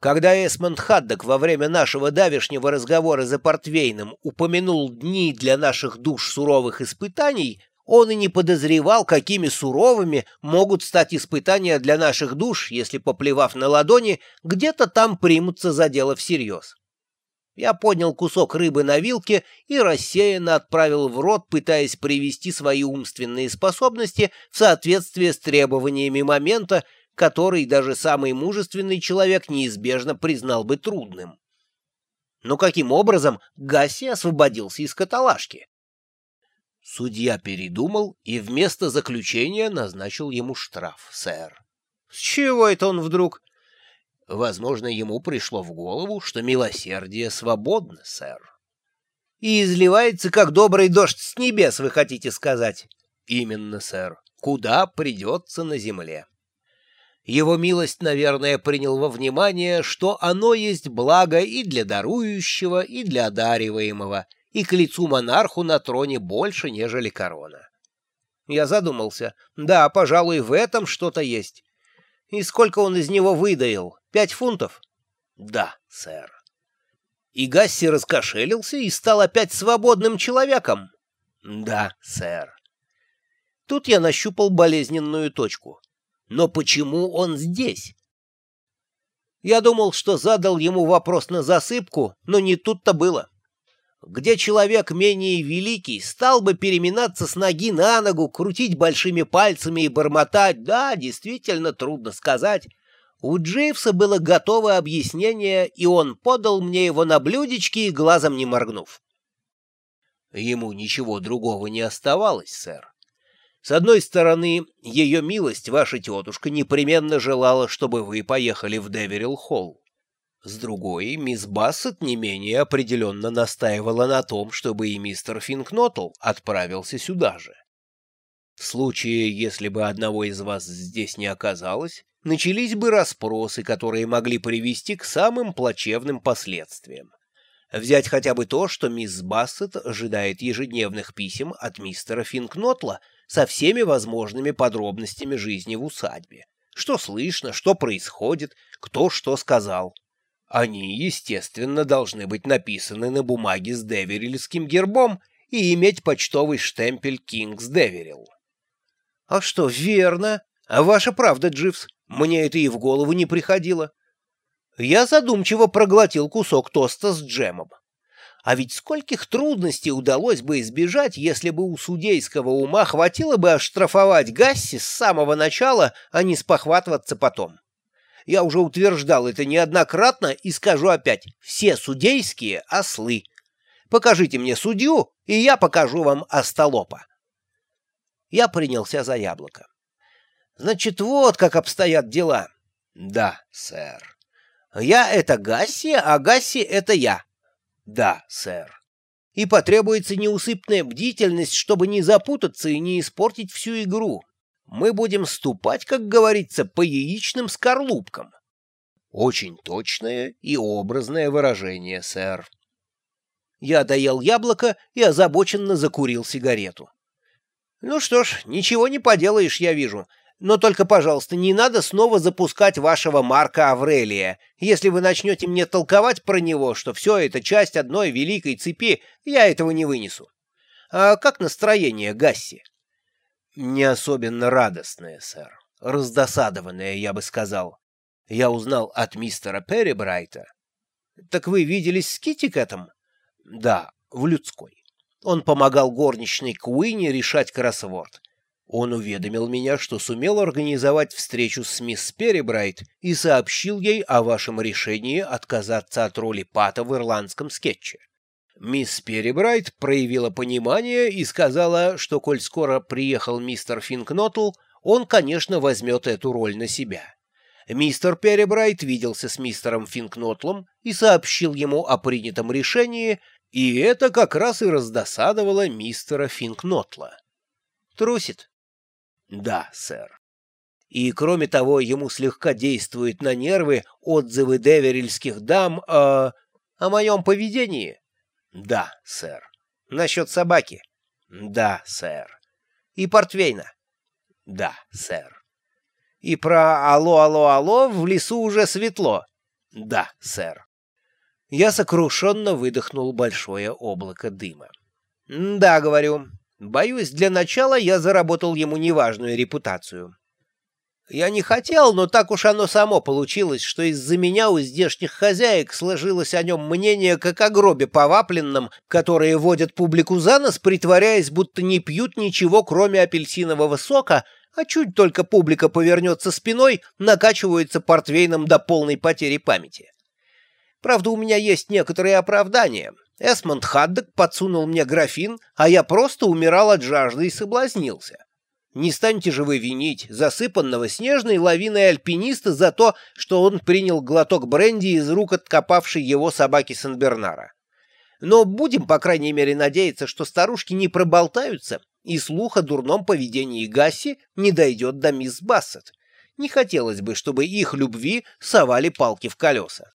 Когда Эсмонд Хаддок во время нашего давешнего разговора за портвейном упомянул дни для наших душ суровых испытаний, он и не подозревал, какими суровыми могут стать испытания для наших душ, если, поплевав на ладони, где-то там примутся за дело всерьез. Я поднял кусок рыбы на вилке и рассеянно отправил в рот, пытаясь привести свои умственные способности в соответствие с требованиями момента, который даже самый мужественный человек неизбежно признал бы трудным. Но каким образом Гасси освободился из каталажки? Судья передумал и вместо заключения назначил ему штраф, сэр. С чего это он вдруг? Возможно, ему пришло в голову, что милосердие свободно, сэр. И изливается, как добрый дождь с небес, вы хотите сказать? Именно, сэр. Куда придется на земле. Его милость, наверное, принял во внимание, что оно есть благо и для дарующего, и для одариваемого, и к лицу монарху на троне больше, нежели корона. Я задумался. Да, пожалуй, в этом что-то есть. И сколько он из него выдаил? Пять фунтов? Да, сэр. И Гасси раскошелился и стал опять свободным человеком? Да, сэр. Тут я нащупал болезненную точку. Но почему он здесь? Я думал, что задал ему вопрос на засыпку, но не тут-то было где человек менее великий стал бы переминаться с ноги на ногу, крутить большими пальцами и бормотать, да, действительно трудно сказать. У Дживса было готовое объяснение, и он подал мне его на блюдечке, глазом не моргнув. Ему ничего другого не оставалось, сэр. С одной стороны, ее милость, ваша тетушка, непременно желала, чтобы вы поехали в Деверилл-Холл. С другой, мисс Бассет не менее определенно настаивала на том, чтобы и мистер Финкнотл отправился сюда же. В случае, если бы одного из вас здесь не оказалось, начались бы расспросы, которые могли привести к самым плачевным последствиям. Взять хотя бы то, что мисс Бассет ожидает ежедневных писем от мистера Финкнотла со всеми возможными подробностями жизни в усадьбе. Что слышно, что происходит, кто что сказал. Они, естественно, должны быть написаны на бумаге с деверильским гербом и иметь почтовый штемпель «Кингс Деверил». — А что, верно? А ваша правда, Дживс, мне это и в голову не приходило. Я задумчиво проглотил кусок тоста с джемом. А ведь скольких трудностей удалось бы избежать, если бы у судейского ума хватило бы оштрафовать Гасси с самого начала, а не спохватываться потом. Я уже утверждал это неоднократно и скажу опять. Все судейские — ослы. Покажите мне судью, и я покажу вам остолопа. Я принялся за яблоко. Значит, вот как обстоят дела. Да, сэр. Я — это Гасси, а Гасси — это я. Да, сэр. И потребуется неусыпная бдительность, чтобы не запутаться и не испортить всю игру мы будем ступать, как говорится, по яичным скорлупкам. Очень точное и образное выражение, сэр. Я доел яблоко и озабоченно закурил сигарету. Ну что ж, ничего не поделаешь, я вижу. Но только, пожалуйста, не надо снова запускать вашего Марка Аврелия. Если вы начнете мне толковать про него, что все это часть одной великой цепи, я этого не вынесу. А как настроение, Гасси? Не особенно радостное, сэр. Раздосадованное, я бы сказал. Я узнал от мистера Перрибрайта. Так вы виделись с Китикетом? Да, в людской. Он помогал горничной Куине решать кроссворд. Он уведомил меня, что сумел организовать встречу с мисс Перрибрайт и сообщил ей о вашем решении отказаться от роли Пата в ирландском скетче. Мисс Перебрайт проявила понимание и сказала, что, коль скоро приехал мистер Финкнотл, он, конечно, возьмет эту роль на себя. Мистер Перебрайт виделся с мистером Финкнотлом и сообщил ему о принятом решении, и это как раз и раздосадовало мистера Финкнотла. Трусит? Да, сэр. И, кроме того, ему слегка действуют на нервы отзывы деверильских дам о... о моем поведении. Да, сэр. Насчет собаки? Да, сэр. И портвейна? Да, сэр. И про «Алло, алло, алло» в лесу уже светло? Да, сэр. Я сокрушенно выдохнул большое облако дыма. «Да, — говорю, — боюсь, для начала я заработал ему неважную репутацию. Я не хотел, но так уж оно само получилось, что из-за меня у здешних хозяек сложилось о нем мнение, как о гробе повапленном, которые водят публику за нос, притворяясь, будто не пьют ничего, кроме апельсинового сока, а чуть только публика повернется спиной, накачивается портвейном до полной потери памяти. Правда, у меня есть некоторые оправдания. Эсмонд Хаддок подсунул мне графин, а я просто умирал от жажды и соблазнился. Не станьте же вы винить засыпанного снежной лавиной альпиниста за то, что он принял глоток бренди из рук откопавшей его собаки Сен-Бернара. Но будем, по крайней мере, надеяться, что старушки не проболтаются, и слух о дурном поведении Гасси не дойдет до мисс Бассет. Не хотелось бы, чтобы их любви совали палки в колеса.